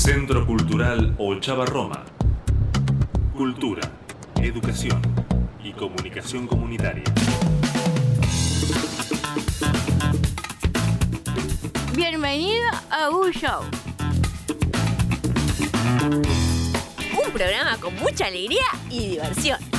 Centro Cultural Ochava Roma. Cultura, educación y comunicación comunitaria. Bienvenido a un show. Un programa con mucha alegría y diversión.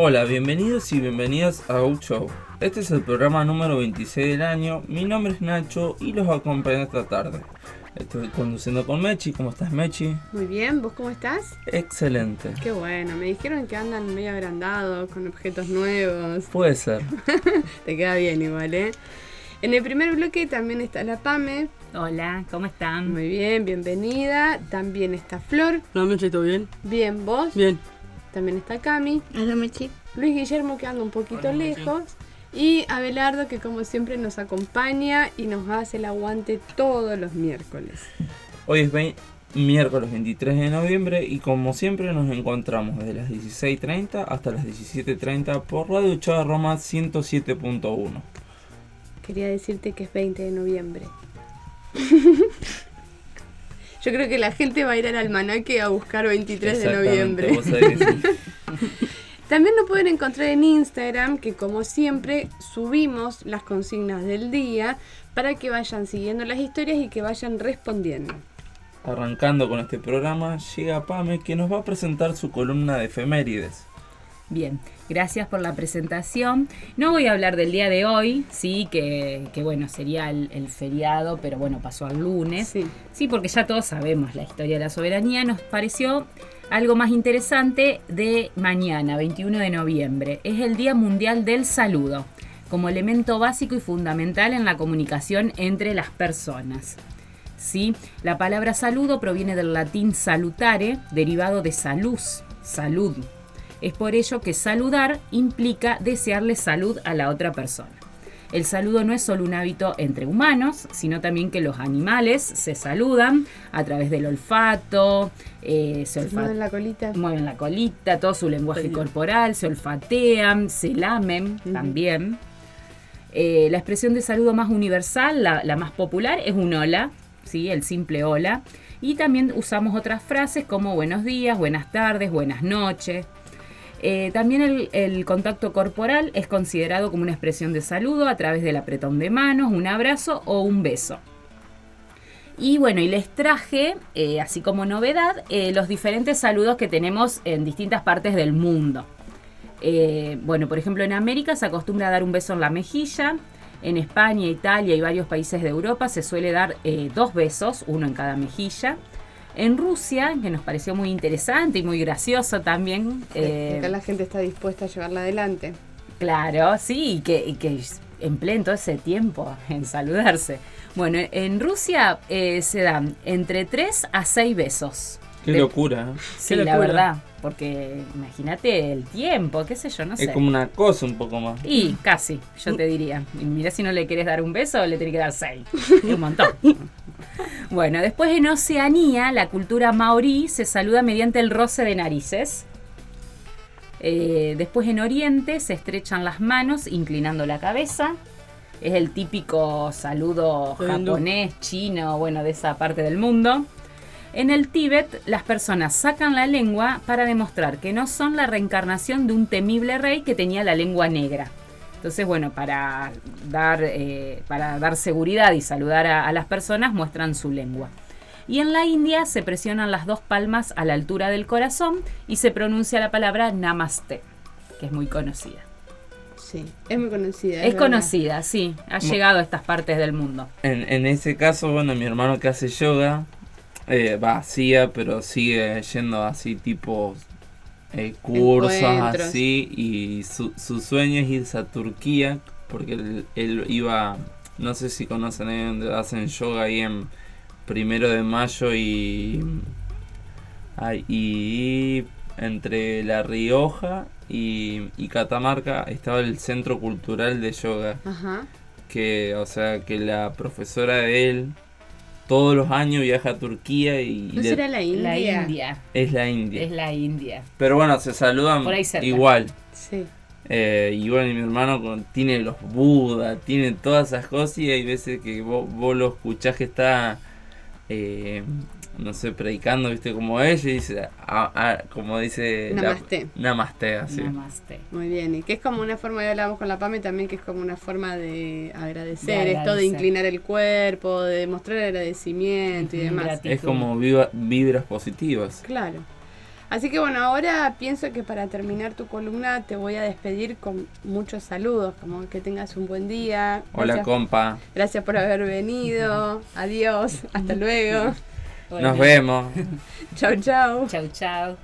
Hola, bienvenidos y bienvenidas a Out Show. Este es el programa número 26 del año. Mi nombre es Nacho y los acompaño esta tarde. Estoy conduciendo con Mechi. ¿Cómo estás, Mechi? Muy bien, ¿vos cómo estás? Excelente. Qué bueno, me dijeron que andan medio agrandados, con objetos nuevos. Puede ser. Te queda bien igual, ¿eh? En el primer bloque también está la Pame. Hola, ¿cómo están? Muy bien, bienvenida. También está Flor. Hola, Mechi, ¿todo bien? Bien, ¿vos? Bien. También está Cami. Hola, Mechi. Luis Guillermo que anda un poquito lejos. Y Abelardo que como siempre nos acompaña y nos hace el aguante todos los miércoles. Hoy es miércoles 23 de noviembre y como siempre nos encontramos desde las 16.30 hasta las 17.30 por Radio Chava Roma 107.1. Quería decirte que es 20 de noviembre. Yo creo que la gente va a ir al almanaque a buscar 23 de noviembre. vos sabés. También nos pueden encontrar en Instagram, que como siempre subimos las consignas del día para que vayan siguiendo las historias y que vayan respondiendo. Arrancando con este programa, llega Pame que nos va a presentar su columna de efemérides. Bien, gracias por la presentación. No voy a hablar del día de hoy, sí, que, que bueno, sería el, el feriado, pero bueno, pasó al lunes. Sí. Sí, porque ya todos sabemos la historia de la soberanía. Nos pareció algo más interesante de mañana, 21 de noviembre. Es el Día Mundial del Saludo, como elemento básico y fundamental en la comunicación entre las personas. ¿sí? La palabra saludo proviene del latín salutare, derivado de salus, salud. Es por ello que saludar implica desearle salud a la otra persona. El saludo no es solo un hábito entre humanos, sino también que los animales se saludan a través del olfato, eh, se Se olfa- mueven la colita. mueven la colita, todo su lenguaje corporal, se olfatean, se lamen también. Eh, la expresión de saludo más universal, la, la más popular, es un hola, ¿sí? el simple hola. Y también usamos otras frases como buenos días, buenas tardes, buenas noches. Eh, también el, contacto corporal es considerado como una expresión de saludo a través del apretón de manos, un abrazo o un beso. Y bueno, y les traje, eh, así como novedad, eh, los diferentes saludos que tenemos en distintas partes del mundo. Bueno, por ejemplo, en América se acostumbra a dar un beso en la mejilla. En España, Italia y varios países de Europa se suele dar dos besos, uno en cada mejilla. En Rusia, que nos pareció muy interesante y muy gracioso también. eh, Acá la gente está dispuesta a llevarla adelante. Claro, sí, y que, y que empleen todo ese tiempo en saludarse. Bueno, en Rusia eh, se dan entre 3 a 6 besos. Qué De- locura. ¿eh? Sí, Qué la locura. verdad, porque imagínate el tiempo, qué sé yo, no sé. Es como una cosa un poco más. Y casi, yo te diría. Y mirá si no le querés dar un beso, le tenés que dar seis. Es un montón. Bueno, después en Oceanía, la cultura maorí se saluda mediante el roce de narices. Eh, después en Oriente se estrechan las manos inclinando la cabeza. Es el típico saludo japonés, chino, bueno, de esa parte del mundo. En el Tíbet, las personas sacan la lengua para demostrar que no son la reencarnación de un temible rey que tenía la lengua negra, Entonces, bueno, para dar, eh, para dar seguridad y saludar a, a las personas, muestran su lengua. Y en la India se presionan las dos palmas a la altura del corazón y se pronuncia la palabra namaste, que es muy conocida. Sí, es muy conocida. Es conocida, sí, ha llegado a estas partes del mundo. En, en ese caso, bueno, mi hermano que hace yoga, eh, va, hacía, pero sigue yendo así tipo eh, cursos así y su, su sueño es irse a Turquía porque él, él iba, no sé si conocen ahí donde hacen yoga ahí en primero de mayo y, ay, y entre La Rioja y, y Catamarca estaba el Centro Cultural de Yoga Ajá. que, o sea, que la profesora de él todos los años viaja a Turquía y ¿No será la India? La India, es la India. es la India. Pero bueno, se saludan Por ahí cerca. igual. Sí. Eh, y bueno, y mi hermano con- tiene los Buda, tiene todas esas cosas y hay veces que vos, vos lo escuchás que está, eh, no sé, predicando, viste, como ella y dice, como dice... la- Namaste. namaste, así. Namaste. Muy bien, y que es como una forma, ya hablábamos con la PAME también, que es como una forma de agradecer, De esto de agradecer. inclinar el cuerpo, de mostrar agradecimiento y demás. gratitud. Es como viva- vibras positivas. Claro. Así que bueno, ahora pienso que para terminar tu columna te voy a despedir con muchos saludos, como que tengas un buen día. Hola, Gracias, compa. gracias por haber venido. Adiós, hasta luego. Bueno, Nos vemos. Chau, chau. Chau, chau.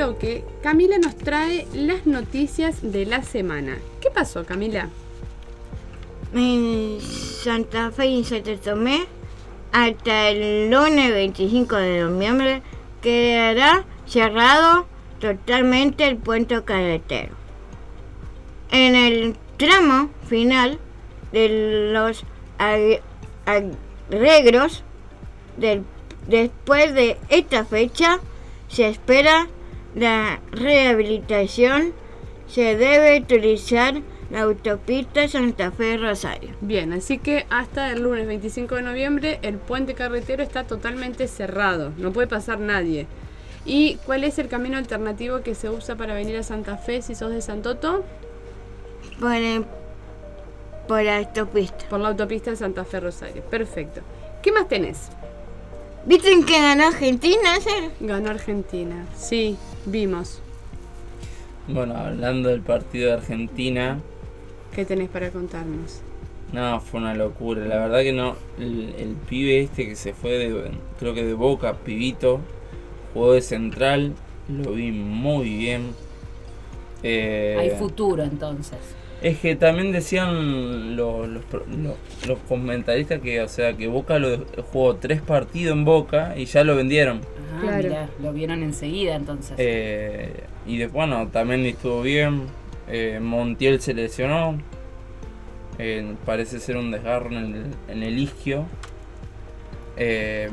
Bloque, Camila nos trae las noticias de la semana. ¿Qué pasó, Camila? En Santa Fe y Santo Tomé, hasta el lunes 25 de noviembre, quedará cerrado totalmente el puente carretero. En el tramo final de los arreglos después de esta fecha, se espera la rehabilitación. Se debe utilizar la autopista Santa Fe Rosario. Bien, así que hasta el lunes 25 de noviembre el puente carretero está totalmente cerrado, no puede pasar nadie. ¿Y cuál es el camino alternativo que se usa para venir a Santa Fe si sos de Santoto? Por, el- por la autopista. Por la autopista Santa Fe Rosario. Perfecto. ¿Qué más tenés? ¿Viste que ganó Argentina? Ganó Argentina. Sí, vimos. Bueno, hablando del partido de Argentina, ¿Qué tenés para contarnos? no, fue una locura. La verdad que no, el, el pibe este que se fue de, creo que de Boca, pibito, jugó de central, lo vi muy bien. Eh, Hay futuro entonces. Es que también decían lo- los, los comentaristas que, o sea, que Boca lo jugó tres partidos en Boca y ya lo vendieron. Ah, Claro. mirá, lo vieron enseguida entonces. Eh, y de, bueno, también estuvo bien. Eh, Montiel se lesionó. Eh, parece ser un desgarro en el, en el isquio. Eh,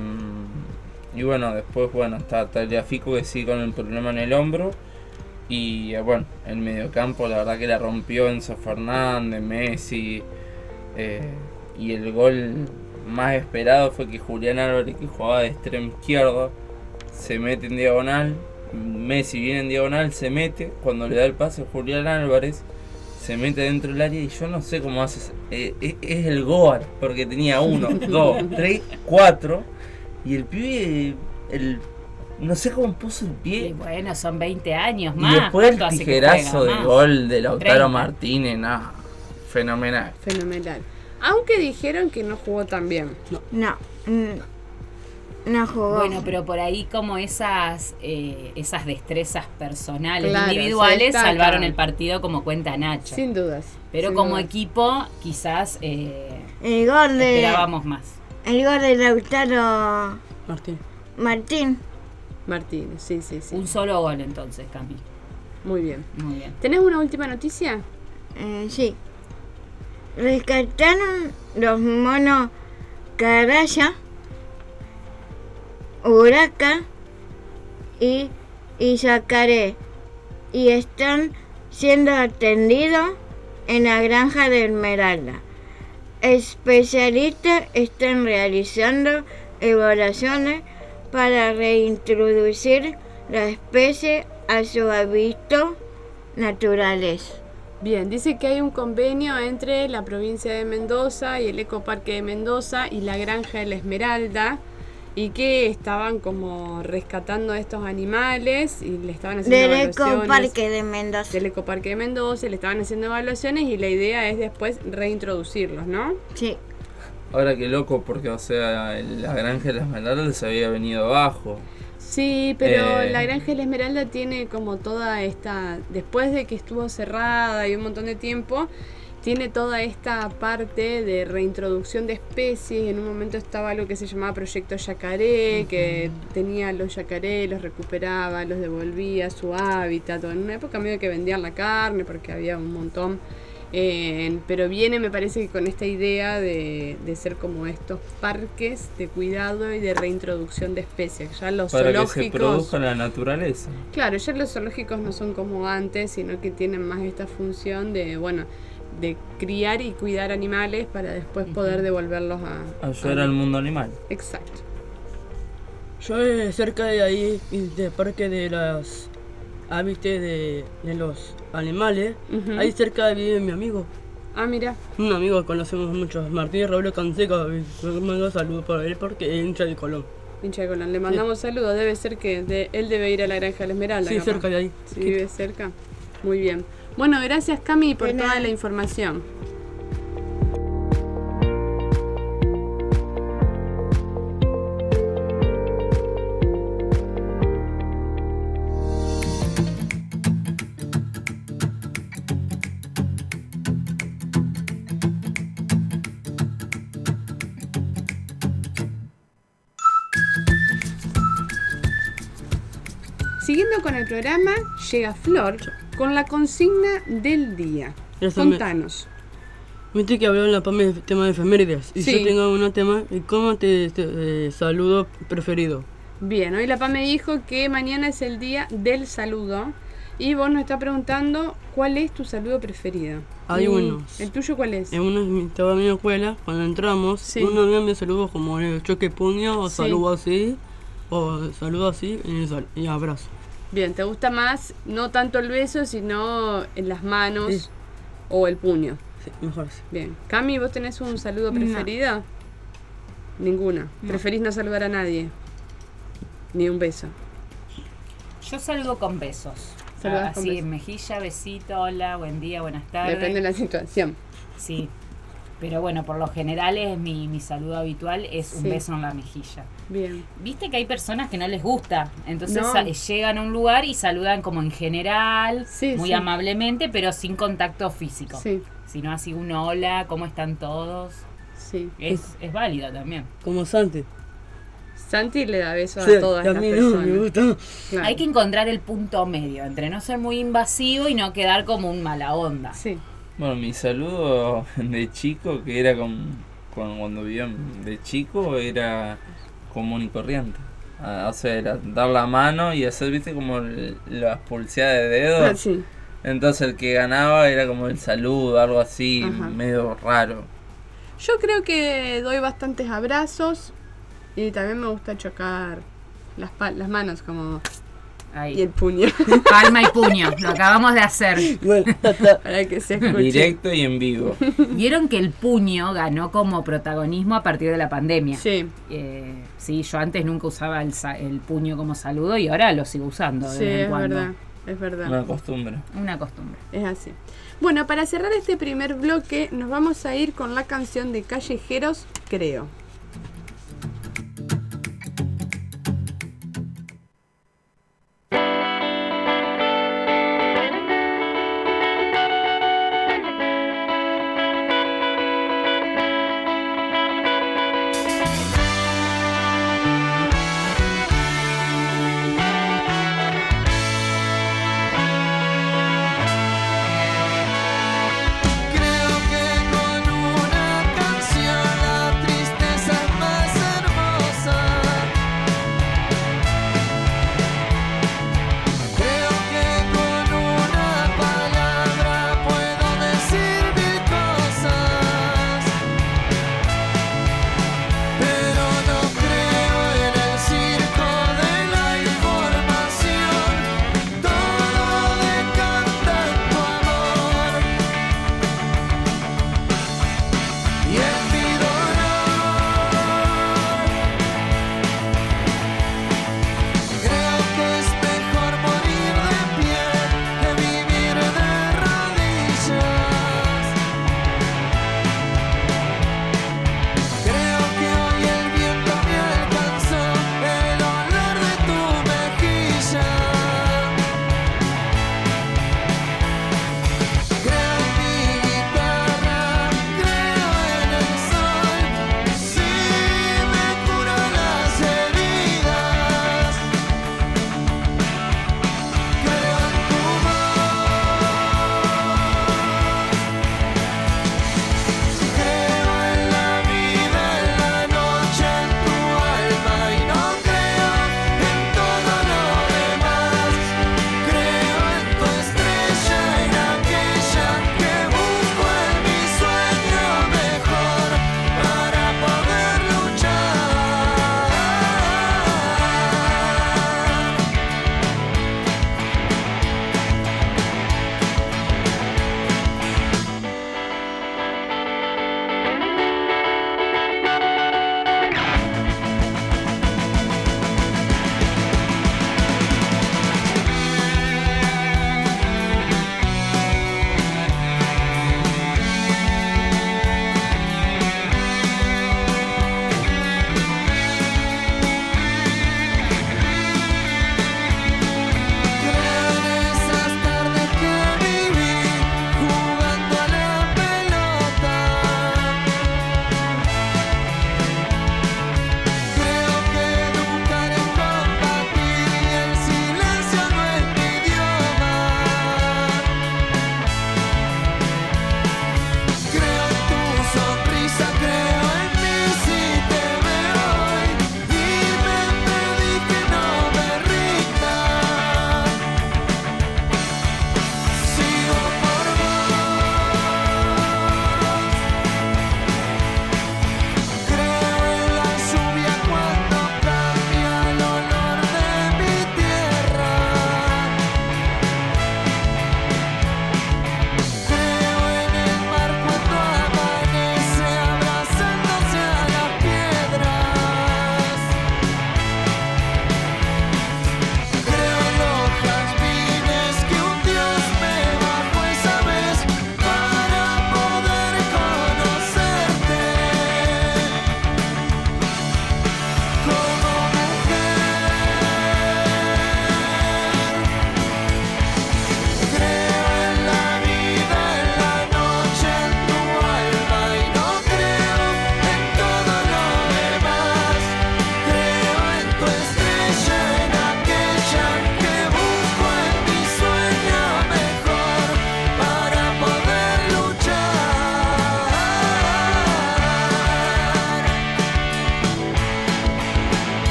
y bueno, después bueno, está Tagliafico que sigue con el problema en el hombro. Y eh, bueno, el mediocampo la verdad que la rompió Enzo Fernández, Messi. eh, y el gol más esperado fue que Julián Álvarez, que jugaba de extremo izquierdo, se mete en diagonal. Messi viene en diagonal, se mete. Cuando le da el pase a Julián Álvarez, se mete dentro del área y yo no sé cómo hace. eh, es, es el Goar, porque tenía uno, dos, tres, cuatro. Y el pibe, el, no sé cómo puso el Y pie. bueno, son 20 años Y más. después el ¿Cuánto hace que tijerazo de más? gol de Lautaro 30. Martínez, nada, fenomenal. Fenomenal. Aunque dijeron que no jugó tan bien. No. No, no jugó. Bueno, pero por ahí como esas eh, esas destrezas personales, Claro, individuales, salvaron el partido como cuenta Nacho. Sin dudas. pero sin como dudas. equipo, quizás eh, el gol de esperábamos más. el gol de Lautaro Martín. Martín. Martínez, sí, sí, sí. Un solo gol entonces, Cami. Muy bien. Muy bien. ¿Tenés una última noticia? Eh, sí. Rescataron los monos Caraya, Huraca y, y Yacaré y están siendo atendidos en la granja de Esmeralda. Especialistas están realizando evaluaciones para reintroducir la especie a su hábitat naturales. Bien, dice que hay un convenio entre la provincia de Mendoza y el Ecoparque de Mendoza y la Granja de la Esmeralda y que estaban como rescatando a estos animales y le estaban haciendo Del evaluaciones Ecoparque de Mendoza. del Ecoparque de Mendoza, le estaban haciendo evaluaciones y la idea es después reintroducirlos, ¿no? Sí. Ahora qué loco, porque, o sea, el- la granja de las Esmeraldas se había venido abajo. Sí, pero Eh. la Granja de la Esmeralda tiene como toda esta, después de que estuvo cerrada y un montón de tiempo, tiene toda esta parte de reintroducción de especies. En un momento estaba algo que se llamaba Proyecto Yacaré, que tenía los yacaré, los recuperaba, los devolvía a su hábitat. En una época medio que vendían la carne porque había un montón. Eh, pero viene, me parece que con esta idea de, de ser como estos parques de cuidado y de reintroducción de especies. Ya los Para que se produzca la naturaleza. Claro, ya los zoológicos no son como antes, sino que tienen más esta función de, bueno, de criar y cuidar animales para después poder devolverlos a. Ayudar a- al mundo animal. Exacto. Yo eh, cerca de ahí, y del parque de las hábitats de, de los animales, ahí cerca vive mi amigo. Ah, mira. Un amigo que conocemos mucho, Martín Raúl Canseca. y Le mando saludos para él porque es hincha de Colón. Hincha de Colón. Le mandamos saludos. Debe ser que de- él debe ir a la granja de la Esmeralda. Sí, capaz. cerca de ahí. Sí, vive cerca. Muy bien. Bueno, gracias Cami por toda la información. Siguiendo con el programa, llega Flor con la consigna del día. Eso me- Contanos. Viste que habló en la PAME de tema de efemérides. Y Sí. yo tengo un tema. ¿Y cómo te, te- eh, saludo preferido? Bien, hoy la PA me dijo que mañana es el día del saludo. Y vos nos está preguntando cuál es tu saludo preferido. Hay Mm, unos. ¿El tuyo cuál es? En una, estaba en mi escuela, cuando entramos, Sí. uno me saludó como el choque puño, o Sí. saludo así, o saludo así y, sal- y abrazo. Bien, ¿te gusta más no tanto el beso, sino en las manos Sí. o el puño? Sí, mejor así. Bien. Cami, ¿vos tenés un saludo No. preferido? Ninguna. ¿Preferís no saludar a nadie? Ni un beso. Yo salgo con besos. Con Así, besos. en mejilla, besito, hola, buen día, buenas tardes. Depende de la situación. Sí. Pero bueno, por lo general es mi, mi saludo habitual es un Sí. beso en la mejilla. Bien. Viste que hay personas que no les gusta, entonces No. llegan a un lugar y saludan como en general, Sí, muy sí. amablemente, pero sin contacto físico. Sí, Sino así un hola, ¿cómo están todos? sí. Es, es válido también. Como Santi. Santi le da besos Sí, a todas las no, personas. me gusta. Claro. Hay que encontrar el punto medio entre no ser muy invasivo y no quedar como un mala onda. Sí. Bueno, mi saludo de chico, que era con, con- cuando vivía de chico, era común y corriente. Ah, o sea, era dar la mano y hacer, viste, como el- las pulseadas de dedos. Ah, sí. Entonces el que ganaba era como el saludo, algo así, Ajá. medio raro. Yo creo que doy bastantes abrazos y también me gusta chocar las, pa- las manos como Ahí. y el puño Palma y puño, lo acabamos de hacer. Bueno, para que se escuche. Directo y en vivo. Vieron que el puño ganó como protagonismo a partir de la pandemia. Sí, Eh, sí, yo antes nunca usaba el, el puño como saludo y ahora lo sigo usando de sí, vez en es cuando. verdad, es verdad. Una costumbre. Una costumbre. Es así. Bueno, para cerrar este primer bloque, nos vamos a ir con la canción de Callejeros, creo.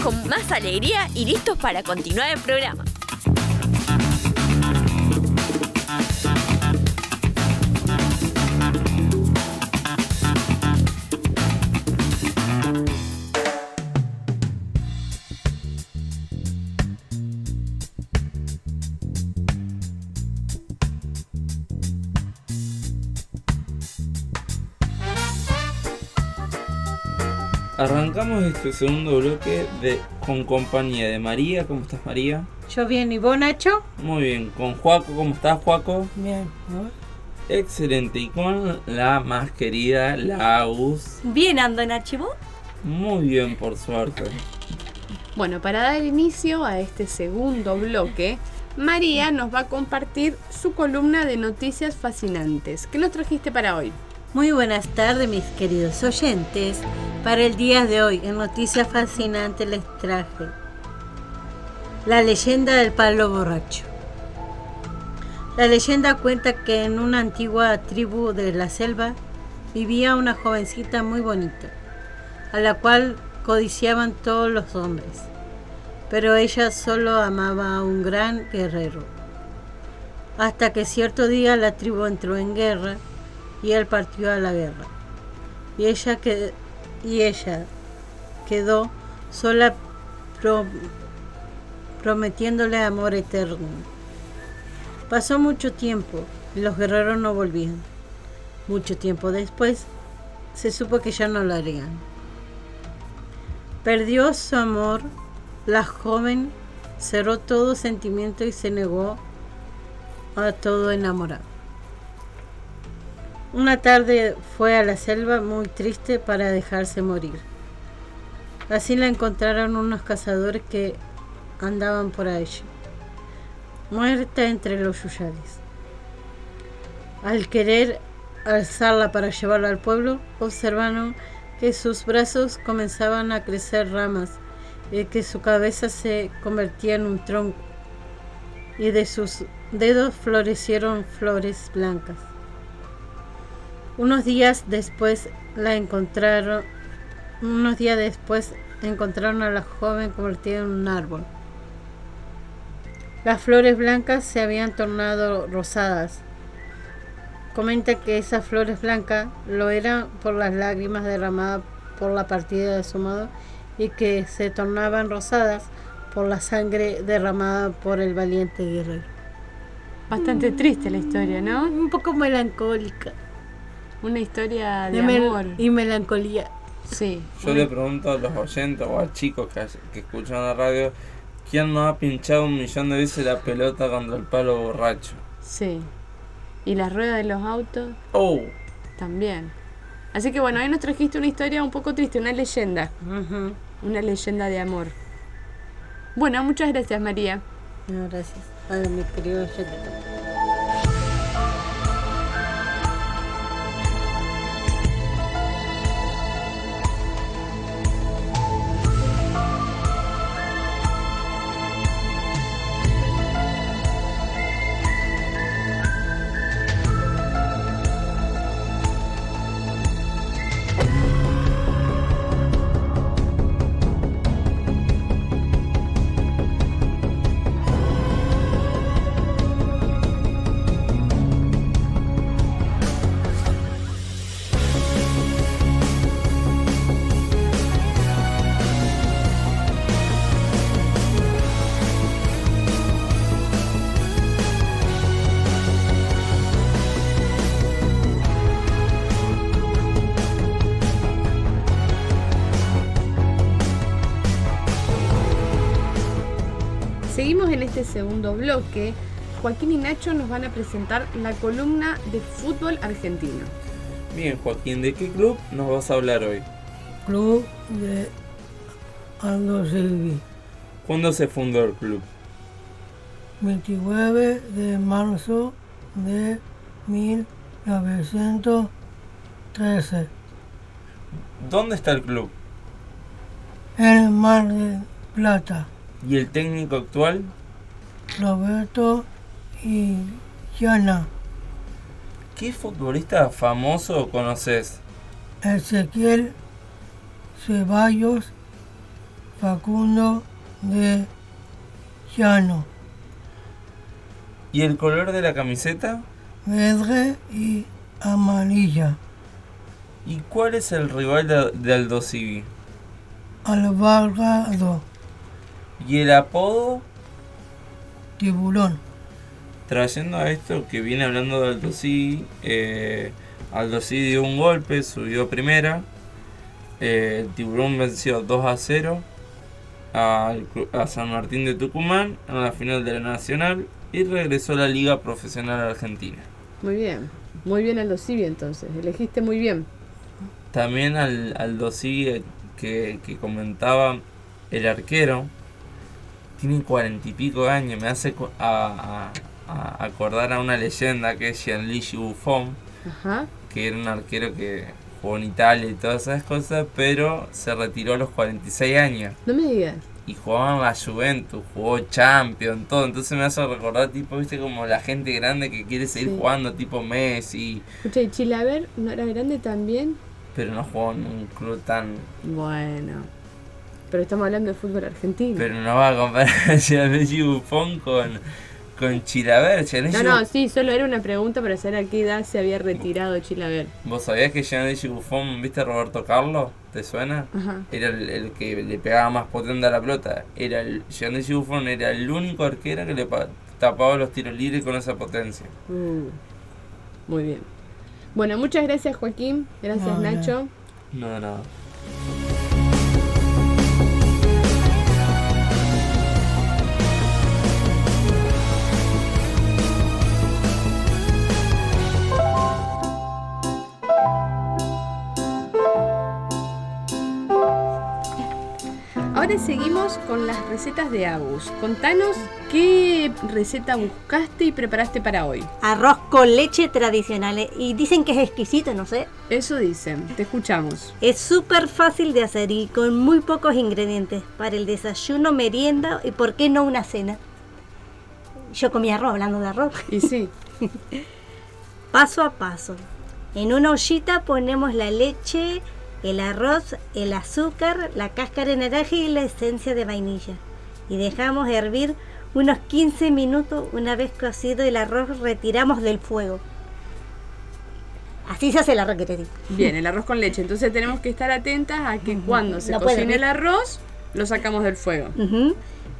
Con más alegría y listos para continuar el programa. Arrancamos este segundo bloque de, con compañía de María. ¿Cómo estás, María? Yo bien, ¿y vos, Nacho? Muy bien. Con Juaco, ¿cómo estás, Juaco? Bien, ¿no? Excelente. Y con la más querida, Laus. Bien, ando, Nacho, ¿y vos? Muy bien, por suerte. Bueno, para dar inicio a este segundo bloque, María nos va a compartir su columna de noticias fascinantes. ¿Qué nos trajiste para hoy? Muy buenas tardes, mis queridos oyentes. Para el día de hoy, en Noticias Fascinantes les traje la leyenda del palo borracho. La leyenda cuenta que en una antigua tribu de la selva vivía una jovencita muy bonita, a la cual codiciaban todos los hombres, pero ella solo amaba a un gran guerrero. Hasta que cierto día la tribu entró en guerra y él partió a la guerra. Y ella, y ella quedó sola pro- prometiéndole amor eterno. Pasó mucho tiempo y los guerreros no volvían. Mucho tiempo después se supo que ya no lo harían. Perdió su amor, la joven cerró todo sentimiento y se negó a todo enamorado. Una tarde fue a la selva muy triste para dejarse morir. Así la encontraron unos cazadores que andaban por allí, muerta entre los yuyales. Al querer alzarla para llevarla al pueblo, observaron que sus brazos comenzaban a crecer ramas y que su cabeza se convertía en un tronco y de sus dedos florecieron flores blancas. Unos días después la encontraron, unos días después encontraron a la joven convertida en un árbol. Las flores blancas se habían tornado rosadas. Comenta que esas flores blancas lo eran por las lágrimas derramadas por la partida de su amado y que se tornaban rosadas por la sangre derramada por el valiente guerrero. Bastante triste la historia, ¿no? Un poco melancólica. Una historia de de mel- amor. y melancolía. Sí. Yo le pregunto a los oyentes o a chicos que, que escuchan la radio, ¿quién no ha pinchado un millón de veces la pelota contra el palo borracho? Sí. Y las ruedas de los autos Oh, también. Así que bueno, hoy nos trajiste una historia un poco triste, una leyenda. Una leyenda de amor. Bueno, muchas gracias María. No, gracias. A mi querido segundo bloque. Joaquín y Nacho nos van a presentar la columna de fútbol argentino. bien Joaquín, ¿de qué club nos vas a hablar hoy? Club de Aldo Silvi, ¿Cuándo se fundó el club? 29 de marzo de 1913, ¿Dónde está el club? en Mar del Plata, ¿Y el técnico actual? Roberto y Yana, ¿Qué futbolista famoso conoces? Ezequiel Ceballos Facundo de Llano, ¿Y el color de la camiseta? verde y amarilla. ¿Y cuál es el rival de, de Aldo Civi? Alvarado, ¿Y el apodo? Tiburón. Trayendo a esto que viene hablando de Aldo Civi, eh, Aldo Civi dio un golpe, subió a primera. eh, el tiburón venció 2 a 0 al clu- a San Martín de Tucumán en la final de la Nacional y regresó a la Liga Profesional Argentina. Muy bien. Muy bien Aldo Civi entonces. Elegiste muy bien. También al, al Dosigue que, que comentaba el arquero, tiene cuarenta y pico de años, me hace a, a- a acordar a una leyenda que es Gianluigi Buffon, Ajá. que era un arquero que jugó en Italia y todas esas cosas, pero se retiró a los 46 años No me digas. y jugaba en la Juventus, jugó Champions, todo, entonces me hace recordar tipo, viste, como la gente grande que quiere seguir Sí. jugando, tipo Messi, Escucha, ¿y Chilaver no era grande también? pero no jugó en un club tan Bueno. Pero estamos hablando de fútbol argentino. Pero no va a comparar a Gianluigi Buffon con, con Chilaver. No, no, sí, solo era una pregunta para saber a qué edad se había retirado Chilaver. ¿Vos sabías que Gianluigi Buffon, viste a Roberto Carlos? ¿Te suena? Ajá. Era el, el que le pegaba más potente a la pelota. Era el, Gianluigi Buffon era el único arquero que le pa- tapaba los tiros libres con esa potencia. Uh, muy bien. Bueno, muchas gracias Joaquín. Gracias No, no. Nacho. No, no. Las recetas de Agus. Contanos qué receta buscaste y preparaste para hoy. Arroz con leche tradicional. Y dicen que es exquisito, no sé. Eso dicen, te escuchamos. Es súper fácil de hacer y con muy pocos ingredientes. Para el desayuno, merienda y por qué no una cena. Yo comí arroz, hablando de arroz. Y sí, Paso a paso. En una ollita ponemos la leche, el arroz, el azúcar, la cáscara de naranja y la esencia de vainilla. Y dejamos hervir unos 15 minutos. Una vez cocido el arroz, retiramos del fuego. Así se hace el arroz que te digo. bien, el arroz con leche. Entonces tenemos que estar atentas a que cuando se No cocine el arroz, lo sacamos del fuego.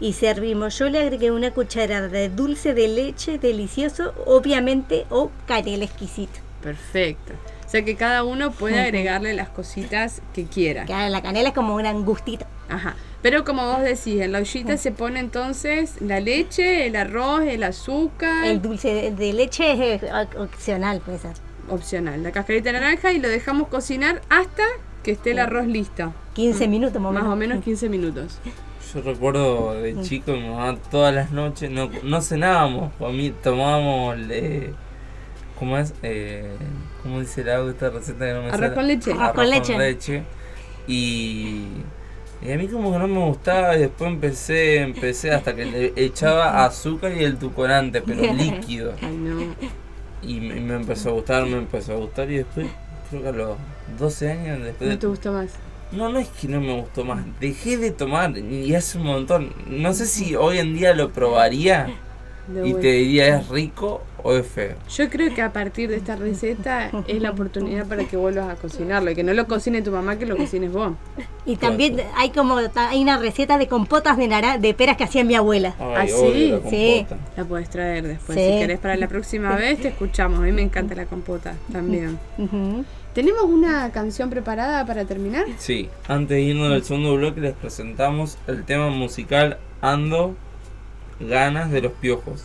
Y servimos. Yo le agregué una cucharada de dulce de leche delicioso, obviamente, o canela exquisito. Perfecto. O sea que cada uno puede agregarle las cositas que quiera. La canela es como un angustito. Ajá. Pero como vos decís, en la ollita se pone entonces la leche, el arroz, el azúcar, El dulce de, leche es opcional, puede ser. opcional, la cascarita de naranja y lo dejamos cocinar hasta que esté el arroz listo. 15 minutos más o Más menos. o menos 15 minutos. Yo recuerdo de chico mi mamá todas las noches no, no cenábamos, comí, tomábamos eh, ¿cómo es? Eh, ¿Cómo dice el agua esta receta que no me Arroz sale? con leche. Arroz con leche. leche. Y, y a mí como que no me gustaba y después empecé, empecé hasta que le echaba azúcar y el tucorante, pero líquido. Ay, no. Y me, empezó a gustar, me empezó a gustar y después, creo que a los 12 años después No te gustó más. no, no es que no me gustó más. Dejé de tomar y hace un montón. No sé si hoy en día lo probaría y te diría es rico o es feo. Yo creo que a partir de esta receta es la oportunidad para que vuelvas a cocinarlo y que no lo cocine tu mamá, que lo cocines vos. Y también hay como hay una receta de compotas de nara- de peras que hacía mi abuela. ¿Ah, sí? Sí. La puedes traer después. Sí. Si querés para la próxima vez, te escuchamos. A mí me encanta la compota también. ¿Tenemos una canción preparada para terminar? Sí, antes de irnos al segundo bloque les presentamos el tema musical Ando Ganas de los Piojos.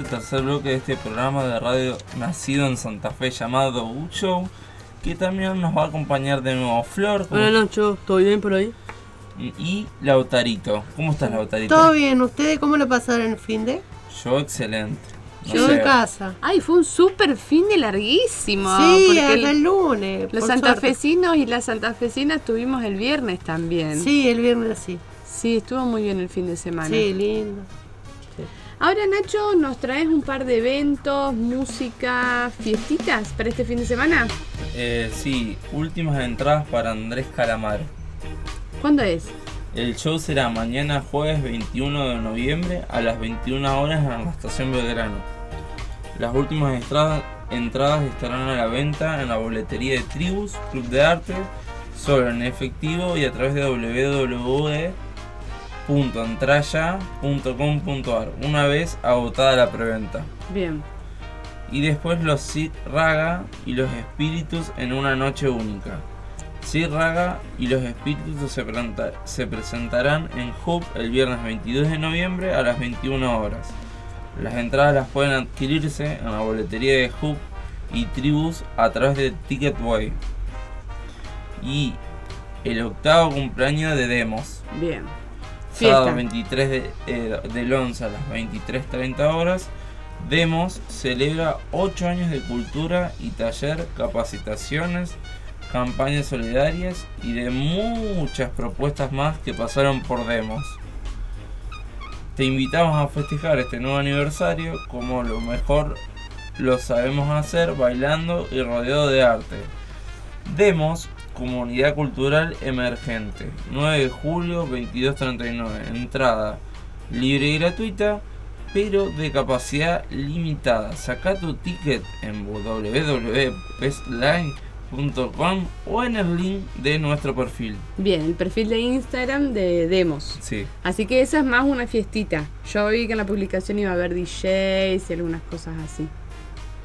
Este tercer bloque de este programa de radio nacido en Santa Fe llamado U Show, que también nos va a acompañar de nuevo Flor ¿cómo Hola Nacho, ¿todo bien por ahí? y Lautarito. ¿Cómo estás Lautarito? Todo bien, ¿ustedes cómo lo pasaron el fin de? Yo excelente. No Yo sé, en casa. Ay, fue un súper fin de larguísimo. sí, hasta el- el lunes. los santafesinos y las santafesinas estuvimos el viernes también. Sí, el viernes sí. Sí, estuvo muy bien el fin de semana. Sí, lindo. Ahora, Nacho, ¿nos traes un par de eventos, música, fiestitas para este fin de semana? eh, sí, últimas entradas para Andrés Calamar. ¿Cuándo es? El show será mañana jueves 21 de noviembre a las 21 horas en la estación Belgrano. Las últimas entradas, entradas estarán a la venta en la boletería de Tribus, Club de Arte, solo en efectivo y a través de www.entraya.com.ar una vez agotada la preventa. Bien. Y después los Sid Raga y los Espíritus en una noche única. Sir Raga y los espíritus se, presenta- se presentarán en Hub el viernes 22 de noviembre a las 21 horas. Las entradas las pueden adquirirse en la boletería de Hub y Tribus a través de Ticketway. Y el octavo cumpleaños de Demos. Bien. Sábado Fiesta. 23 de, eh, del 11 a las 23.30 horas. Demos celebra 8 años de cultura y taller, capacitaciones, campañas solidarias y de muchas propuestas más que pasaron por Demos. Te invitamos a festejar este nuevo aniversario como lo mejor lo sabemos hacer bailando y rodeado de arte. Demos, Comunidad Cultural Emergente, 9 de julio 2239. Entrada libre y gratuita, pero de capacidad limitada. Saca tu ticket en www.bestline.com o en el link de nuestro perfil. Bien, el perfil de Instagram de Demos. Sí. Así que esa es más una fiestita. Yo vi que en la publicación iba a haber DJs y algunas cosas así.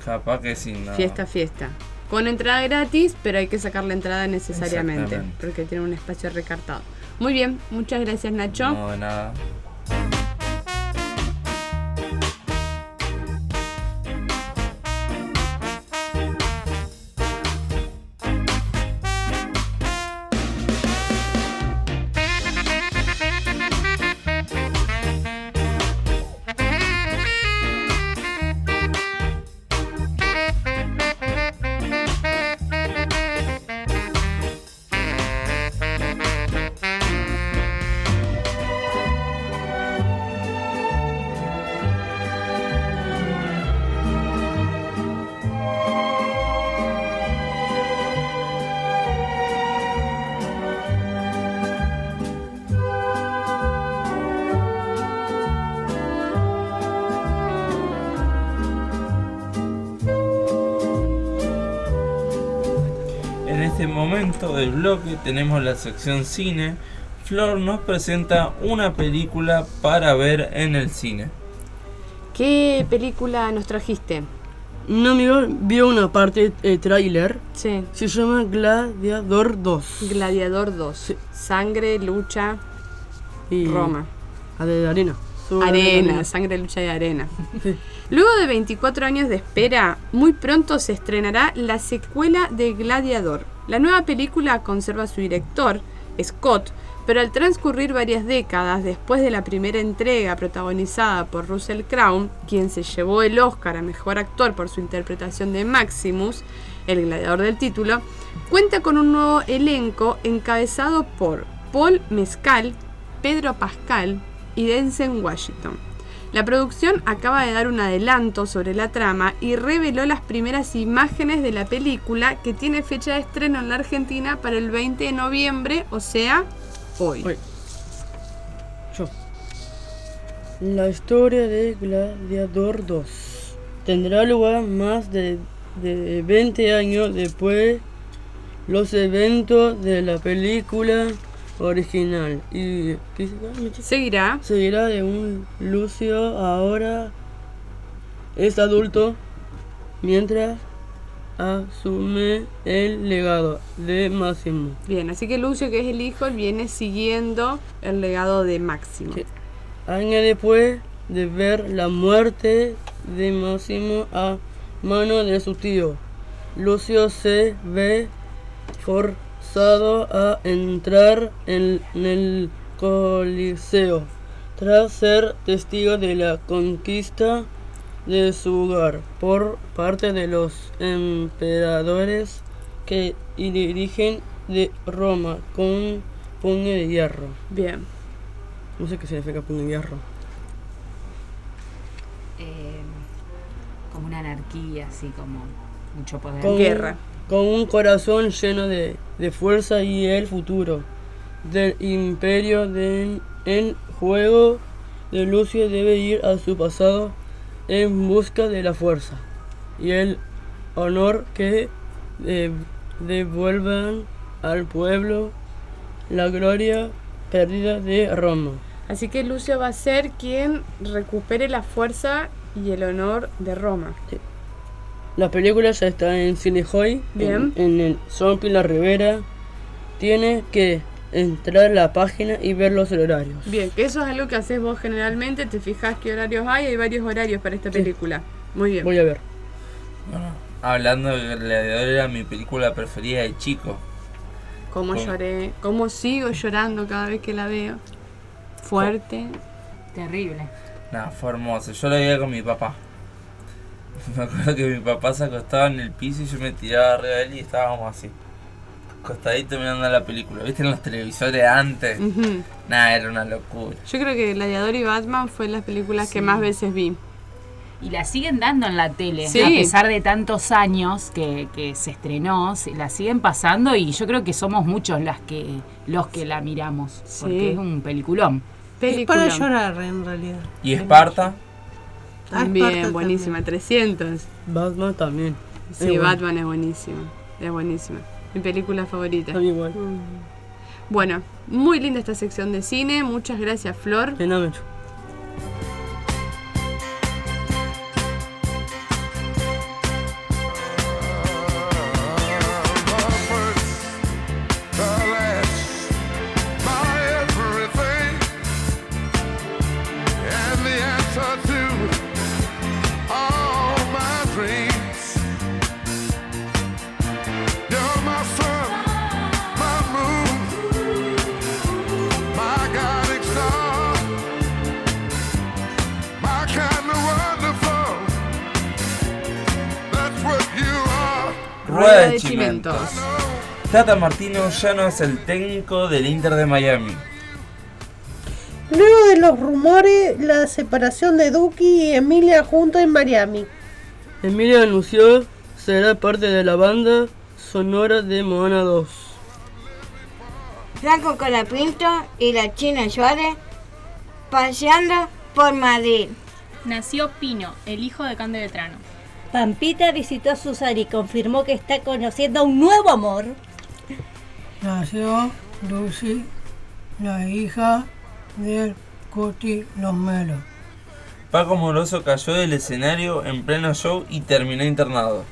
Capaz que sí, no. Fiesta, fiesta. Con entrada gratis, pero hay que sacar la entrada necesariamente. Porque tiene un espacio recartado. Muy bien, muchas gracias Nacho. No, de nada. Del bloque tenemos la sección cine. Flor nos presenta una película para ver en el cine. ¿Qué película nos trajiste? Un amigo vio una parte del tráiler. Sí. Se llama Gladiador 2. Gladiador 2. Sangre, lucha, Y Roma. Ah, de arena. Sobre Arena, sangre, lucha y arena. Luego de 24 años de espera, muy pronto se estrenará la secuela de Gladiador. La nueva película conserva a su director, Scott, pero al transcurrir varias décadas después de la primera entrega protagonizada por Russell Crowe, quien se llevó el Oscar a Mejor Actor por su interpretación de Maximus, el gladiador del título, cuenta con un nuevo elenco encabezado por Paul Mescal, Pedro Pascal y Denzel Washington. La producción acaba de dar un adelanto sobre la trama y reveló las primeras imágenes de la película que tiene fecha de estreno en la Argentina para el 20 de noviembre, o sea, hoy. Yo. La historia de Gladiador 2 tendrá lugar más de, de 20 años después los eventos de la película original y ¿qué se- Seguirá. seguirá de un Lucio ahora es adulto mientras asume el legado de Máximo. Bien, así que Lucio, que es el hijo, viene siguiendo el legado de Máximo. Sí. Años después de ver la muerte de Máximo a mano de su tío, Lucio se ve forzado a entrar en el Coliseo tras ser testigo de la conquista de su hogar por parte de los emperadores que dirigen de Roma con puño de hierro. Bien. No sé qué significa puño de hierro. Eh, como una anarquía, así como mucho poder. Con, Guerra. Con un corazón lleno de, de fuerza y el futuro del imperio de, en juego de Lucio debe ir a su pasado en busca de la fuerza y el honor que de- devuelvan al pueblo la gloria perdida de Roma. Así que Lucio va a ser quien recupere la fuerza y el honor de Roma. La película ya está en Cine Hoy, Bien. en, en el Son Pilar Rivera, tiene que entrar a la página y ver los horarios. Bien, que eso es algo que haces vos generalmente, te fijas qué horarios hay, hay varios horarios para esta película. Muy bien. Voy a ver. Bueno, hablando de que Gladiador era mi película preferida de chico. Cómo ¿Cómo? lloré, cómo sigo llorando cada vez que la veo. Fuerte. Terrible. Nada, fue hermoso. Yo la veía con mi papá. Me acuerdo que mi papá se acostaba en el piso y yo me tiraba arriba de él y estábamos así. Acostadito mirando la película. ¿Viste en los televisores antes? Ujú. Nada, era una locura. Yo creo que Gladiador y Batman fue las películas que más veces vi. Y la siguen dando en la tele. Sí. A pesar de tantos años que, que se estrenó, se- la siguen pasando y yo creo que somos muchos las que, los que la miramos. Sí. Porque es un peliculón. Es para llorar en realidad. ¿Y Esparta? También, Esparta buenísima. 300. Batman también. Sí, Es bueno. Batman es buenísima. Es buenísima. Mi película favorita. También igual. Bueno, muy linda esta sección de cine. Muchas gracias, Flor. De nada, Tata Martino ya no es el técnico del Inter de Miami. Luego de los rumores, la separación de Duki y Emilia juntos en Miami. Emilia anunció será parte de la banda sonora de Moana 2. Franco Colapinto y la China Suárez paseando por Madrid. Nació Pino, el hijo de Cande Vetrano. Pampita visitó a Susana y confirmó que está conociendo un nuevo amor. Nació Lucy, la hija del Cuti Los Melos. Paco Moroso cayó del escenario en pleno show y terminó internado.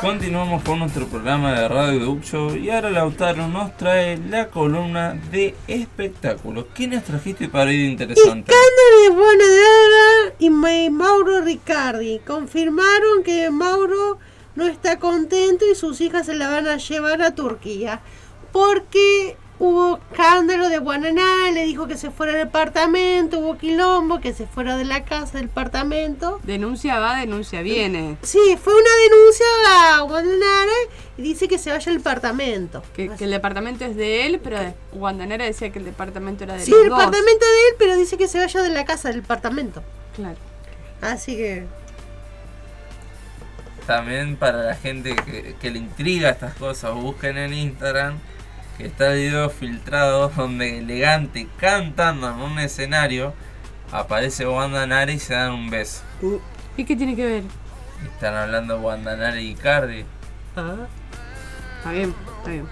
Continuamos con nuestro programa de Radio Ducho y ahora Lautaro nos trae la columna de espectáculos. ¿Qué nos trajiste para ir interesante? Escándalo de Bonadera y Ma- Mauro Ricardi confirmaron que Mauro no está contento y sus hijas se la van a llevar a Turquía. Porque hubo escándalo de Guananá, le dijo que se fuera del departamento, hubo quilombo, que se fuera de la casa del departamento. Denuncia va, denuncia viene. Sí, fue una denuncia a Guandanara y dice que se vaya al departamento. Que, que el departamento es de él, pero Guandanera decía que el departamento era de Sí, los el dos. departamento de él, pero dice que se vaya de la casa del departamento. Claro. Así que También para la gente que, que le intriga estas cosas, busquen en Instagram que está el video filtrado donde elegante cantando en un escenario aparece Wanda Nara y se dan un beso. ¿Y qué tiene que ver? Están hablando Wanda Nara y Cardi. Está bien, está bien.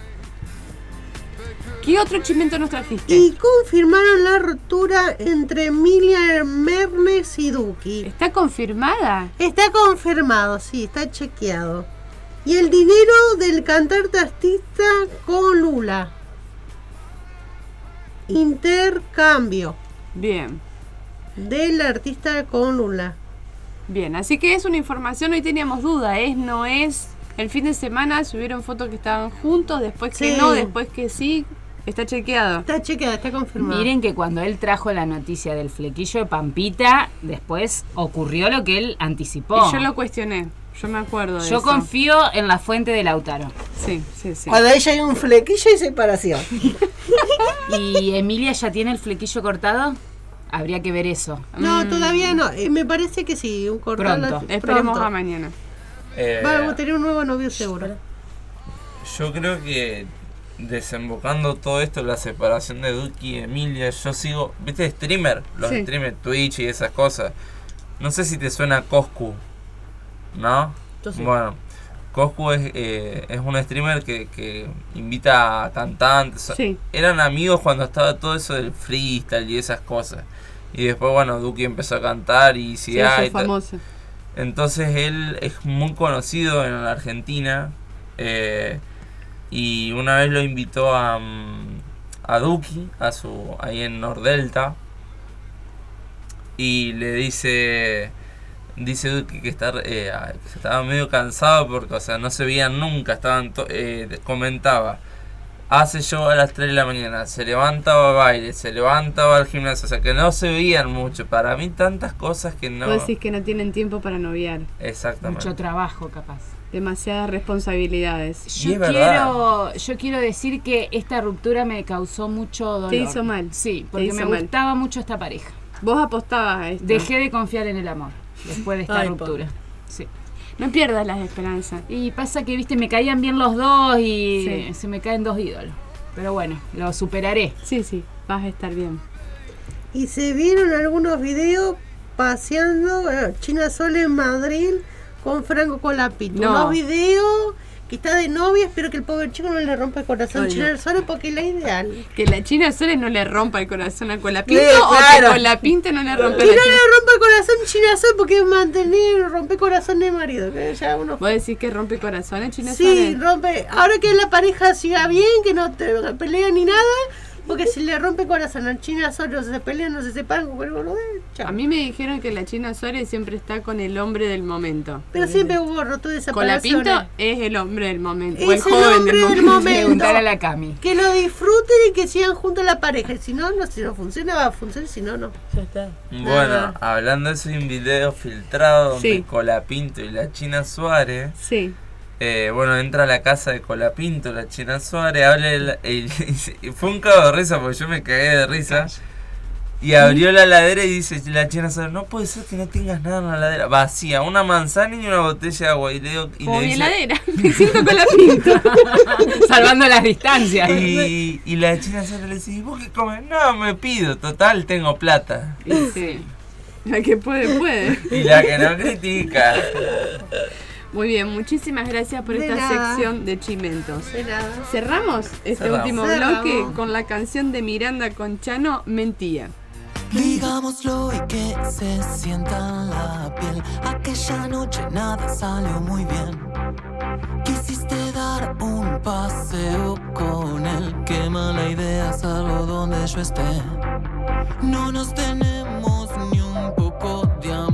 ¿Qué otro chimento nos trajiste? Y confirmaron la ruptura entre Emilia Mernes y Duki. ¿Está confirmada? Está confirmado, sí, está chequeado. Y el dinero del cantante artista con Lula. Intercambio. Bien. Del artista con Lula. Bien, así que es una información, hoy teníamos duda, es, no es. El fin de semana subieron fotos que estaban juntos, después que no, después que sí. Está chequeado. Está chequeado, está confirmado. Miren que cuando él trajo la noticia del flequillo de Pampita, después ocurrió lo que él anticipó. Y yo lo cuestioné, yo me acuerdo de Yo eso. confío en la fuente de Lautaro. Sí, sí, sí. Cuando ella hay un flequillo y separación. ¿Y Emilia ya tiene el flequillo cortado? Habría que ver eso. No, Mm. todavía no. Eh, Me parece que sí, un cortado. Pronto. Esperemos a mañana. Eh, Va a tener un nuevo novio seguro. yo creo que desembocando todo esto, la separación de Duki y Emilia, yo sigo, ¿viste streamer? Los Sí. streamers Twitch y esas cosas. No sé si te suena Coscu, ¿no? Yo sí. Bueno, Coscu es, eh, es un streamer que, que invita a cantantes. Sí. Eran amigos cuando estaba todo eso del freestyle y esas cosas. Y después, bueno, Duki empezó a cantar y si Sí, hay famoso. entonces él es muy conocido en la Argentina. eh, y una vez lo invitó a, mm, a Duki, a su, ahí en Nordelta. Y le dice. Dice Duki que, está, eh, que estaba medio cansado porque, o sea, no se veían nunca. Estaban to- eh, comentaba. Hace yoga a las 3 de la mañana, se levantaba a baile, se levantaba al gimnasio, o sea que no se veían mucho. Para mí tantas cosas que no... Vos decís que no tienen tiempo para noviar. Exactamente. Mucho trabajo, capaz. Demasiadas responsabilidades. Yo verdad. quiero, yo quiero decir que esta ruptura me causó mucho dolor. Te hizo mal. Sí, porque me mal. gustaba mucho esta pareja. Vos apostabas a esto. Dejé de confiar en el amor después de esta Ay, ruptura. Sí. No pierdas las esperanzas. Y pasa que, viste, me caían bien los dos y Sí. se me caen dos ídolos. Pero bueno, lo superaré. Sí, sí, vas a estar bien. Y se vieron algunos videos paseando, bueno, China Sol en Madrid con Franco Colapinto. No. Unos videos que está de novia, espero que el pobre chico no le rompa el corazón a China. Sol porque es la ideal. Que la China Suárez no le rompa el corazón a Colapinto Sí, o que. Colapinto no le rompa Que el no le rompa el corazón a China Sol porque es mantener, rompe corazón de marido. Que ya uno ¿Vos decís que rompe corazones, China Sí, Suárez? rompe. Ahora que la pareja siga bien, que no te pelea ni nada, porque si le rompe corazón a China solo se pelean, no se separan con el boludo. A mí me dijeron que la China Suárez siempre está con el hombre del momento. Pero siempre hubo roto de Colapinto separación. es el hombre del momento. o el Es el joven hombre del momento. momento. Preguntar a la Cami. Que lo disfruten y que sigan juntos la pareja. Si no, no, si no funciona, va a funcionar, si no, no. Ya está. Bueno, hablando de eso, hay un video filtrado donde. Colapinto y la China Suárez, Sí. Eh, bueno, entra a la casa de Colapinto, la China Suárez, habla el- el- y fue un cago de risa porque yo me cagué de risa. Y abrió la ladera y dice la China Suárez, no puede ser que no tengas nada en la ladera. Vacía, una manzana y una botella de agua. Y le, digo- y Como le mi dice, heladera. Me siento Colapinto. Salvando las distancias. y, y la China Suárez le dice, ¿y vos qué comes? No, me pido, total, tengo plata. Y sí. La que puede, puede. Y la que no critica. Muy bien, muchísimas gracias por De esta nada. sección de chimentos. De nada. Cerramos este Cerramos. último Cerramos. bloque con la canción de Miranda Conchano, Mentía. Digámoslo y que se sienta en la piel. Aquella noche nada salió muy bien. Quisiste dar un paseo con él. Qué mala idea, salvo donde yo esté. No nos tenemos ni un poco de amor.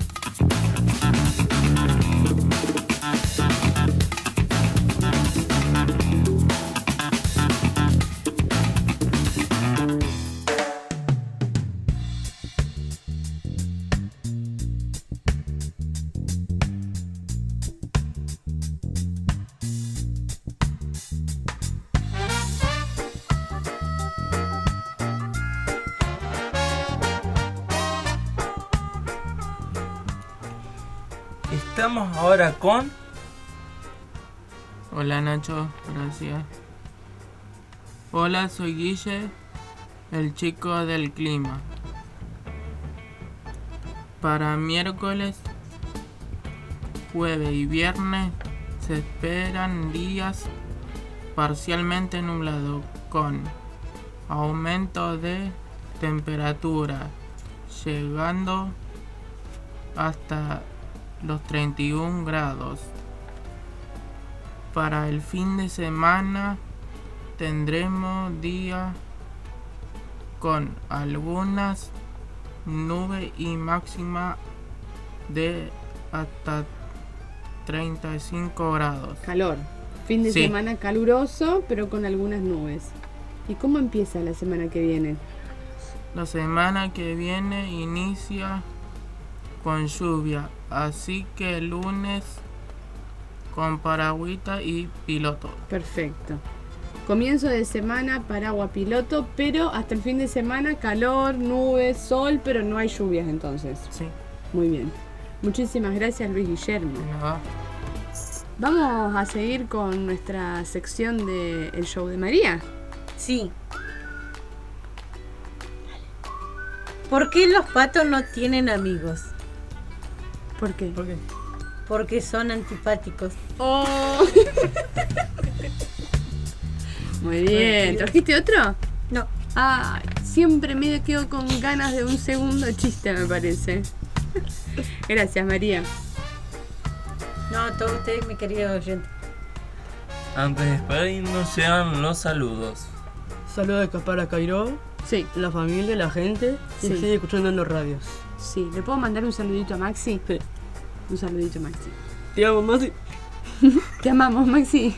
Ahora con. Hola Nacho, gracias. Hola, soy Guille, el chico del clima. Para miércoles, jueves y viernes se esperan días parcialmente nublados con aumento de temperatura llegando hasta los 31 grados. Para el fin de semana tendremos días con algunas nubes y máxima de hasta 35 grados. Calor. Fin de Sí. semana caluroso, pero con algunas nubes. ¿Y cómo empieza la semana que viene? La semana que viene inicia con lluvia, así que el lunes con paragüita y piloto. Perfecto. Comienzo de semana, paraguas piloto, pero hasta el fin de semana calor, nubes, sol, pero no hay lluvias entonces. Sí. Muy bien. Muchísimas gracias Luis Guillermo. Vamos a seguir con nuestra sección de El Show de María. Sí. ¿Por qué los patos no tienen amigos? ¿Por qué? ¿Por qué? Porque son antipáticos. Oh. Muy bien. ¿Trajiste otro? No. Ay, siempre me quedo con ganas de un segundo chiste, me parece. Gracias, María. No, todos ustedes, mi querido oyente. Antes de despedirnos llegan los saludos. Saludos de para Cairo. Sí. La familia, la gente. Y Sí. sigue escuchando en los radios. Sí, ¿le puedo mandar un saludito a Maxi? Sí. Un saludito, Maxi. Te amo, Masi. Te amamos, Maxi.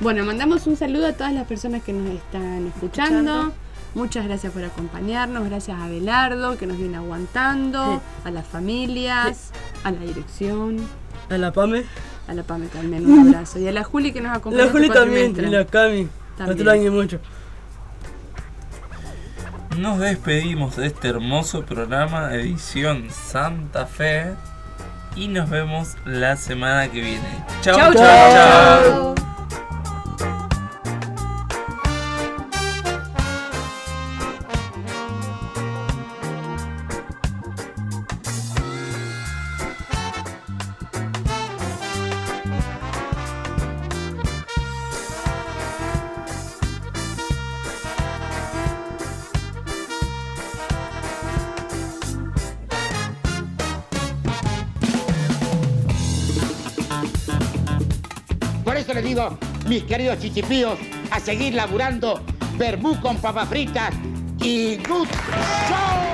Bueno, mandamos un saludo a todas las personas que nos están escuchando. Escuchando. Muchas gracias por acompañarnos. Gracias a Belardo, que nos viene aguantando. A las familias, a la dirección. A la Pame. A la Pame también, un abrazo. Y a la Juli que nos acompaña. La este Juli también. Y la Cami. No También. te lo dañes mucho. Nos despedimos de este hermoso programa edición Santa Fe y nos vemos la semana que viene. Chau, Chau, chau, mis queridos chichipíos, a seguir laburando, vermú con papas fritas y good show.